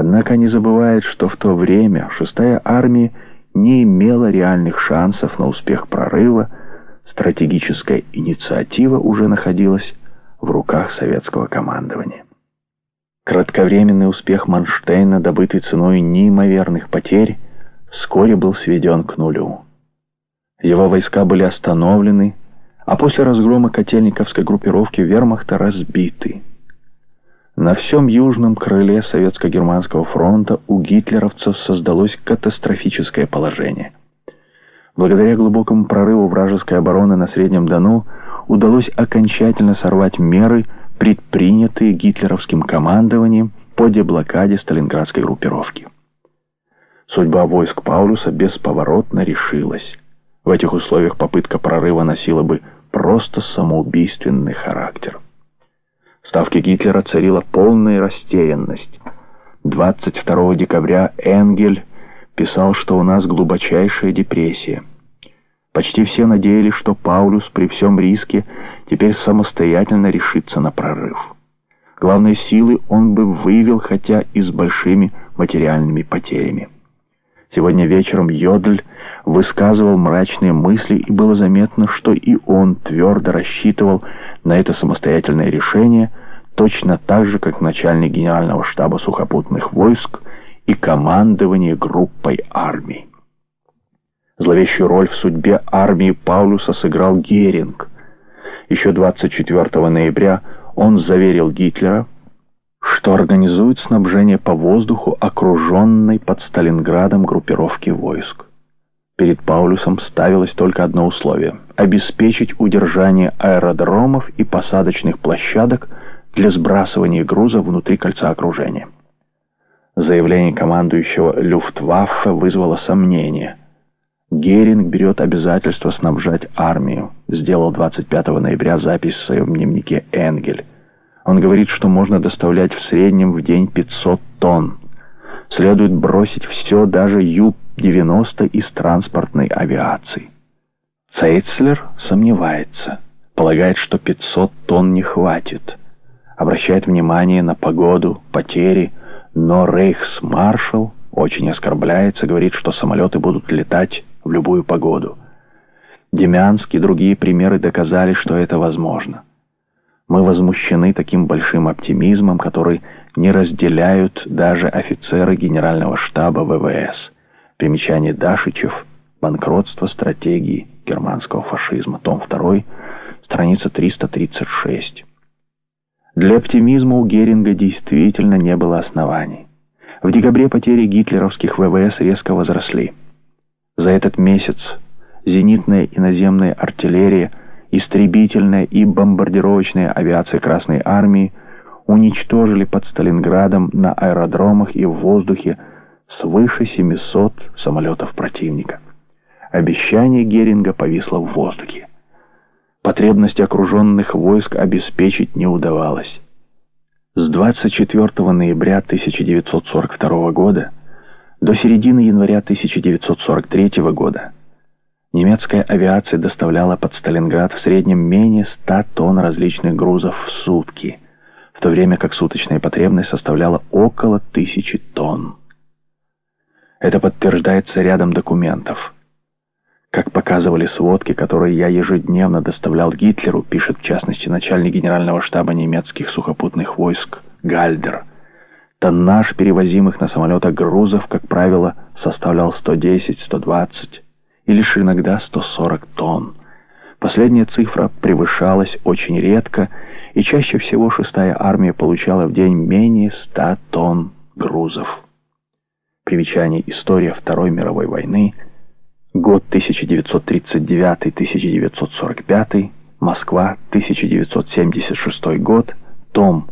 Однако не забывает, что в то время шестая армия не имела реальных шансов на успех прорыва, стратегическая инициатива уже находилась в руках советского командования. Кратковременный успех Манштейна, добытый ценой неимоверных потерь, вскоре был сведен к нулю. Его войска были остановлены, а после разгрома котельниковской группировки вермахта разбиты. На всем южном крыле Советско-Германского фронта у гитлеровцев создалось катастрофическое положение. Благодаря глубокому прорыву вражеской обороны на Среднем Дону удалось окончательно сорвать меры, предпринятые гитлеровским командованием по деблокаде сталинградской группировки. Судьба войск Паулюса бесповоротно решилась. В этих условиях попытка прорыва носила бы просто самоубийственный характер. Ставке Гитлера царила полная растерянность. 22 декабря Энгель писал, что у нас глубочайшая депрессия. Почти все надеялись, что Паулюс при всем риске теперь самостоятельно решится на прорыв. Главные силы он бы вывел, хотя и с большими материальными потерями. Сегодня вечером Йодль высказывал мрачные мысли, и было заметно, что и он твердо рассчитывал на это самостоятельное решение, точно так же, как начальник генерального штаба сухопутных войск и командование группой армий. Зловещую роль в судьбе армии Паулюса сыграл Геринг. Еще 24 ноября он заверил Гитлера, что организует снабжение по воздуху окруженной под Сталинградом группировки войск. Перед Паулюсом ставилось только одно условие – обеспечить удержание аэродромов и посадочных площадок для сбрасывания груза внутри кольца окружения. Заявление командующего Люфтваффе вызвало сомнения. Геринг берет обязательство снабжать армию, сделал 25 ноября запись в своем дневнике Энгель. Он говорит, что можно доставлять в среднем в день 500 тонн. Следует бросить все, даже Ю-90 из транспортной авиации. Цейцлер сомневается, полагает, что 500 тонн не хватит. Обращает внимание на погоду, потери, но рейхсмаршал очень оскорбляется, говорит, что самолеты будут летать в любую погоду. Демянск и другие примеры доказали, что это возможно. Мы возмущены таким большим оптимизмом, который не разделяют даже офицеры Генерального штаба ВВС. Примечание Дашичев «Банкротство стратегии германского фашизма», том 2, страница 336. Для оптимизма у Геринга действительно не было оснований. В декабре потери гитлеровских ВВС резко возросли. За этот месяц зенитная и наземная артиллерия – истребительная и бомбардировочная авиация Красной Армии уничтожили под Сталинградом на аэродромах и в воздухе свыше 700 самолетов противника. Обещание Геринга повисло в воздухе. Потребность окруженных войск обеспечить не удавалось. С 24 ноября 1942 года до середины января 1943 года Немецкая авиация доставляла под Сталинград в среднем менее 100 тонн различных грузов в сутки, в то время как суточная потребность составляла около тысячи тонн. Это подтверждается рядом документов. Как показывали сводки, которые я ежедневно доставлял Гитлеру, пишет в частности начальник генерального штаба немецких сухопутных войск Гальдер, тоннаж перевозимых на самолетах грузов, как правило, составлял 110-120 и лишь иногда 140 тонн. Последняя цифра превышалась очень редко, и чаще всего шестая армия получала в день менее 100 тонн грузов. Примечание «История Второй мировой войны», год 1939-1945, Москва, 1976 год, том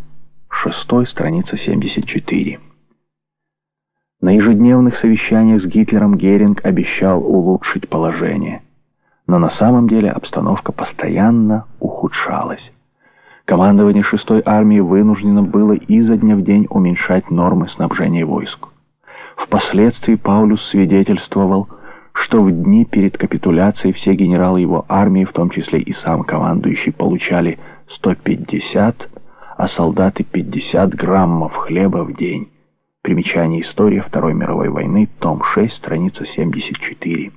6, страница 74. На ежедневных совещаниях с Гитлером Геринг обещал улучшить положение. Но на самом деле обстановка постоянно ухудшалась. Командование 6-й армии вынуждено было изо дня в день уменьшать нормы снабжения войск. Впоследствии Паулюс свидетельствовал, что в дни перед капитуляцией все генералы его армии, в том числе и сам командующий, получали 150, а солдаты 50 граммов хлеба в день. Примечание «История Второй мировой войны», том 6, страница 74.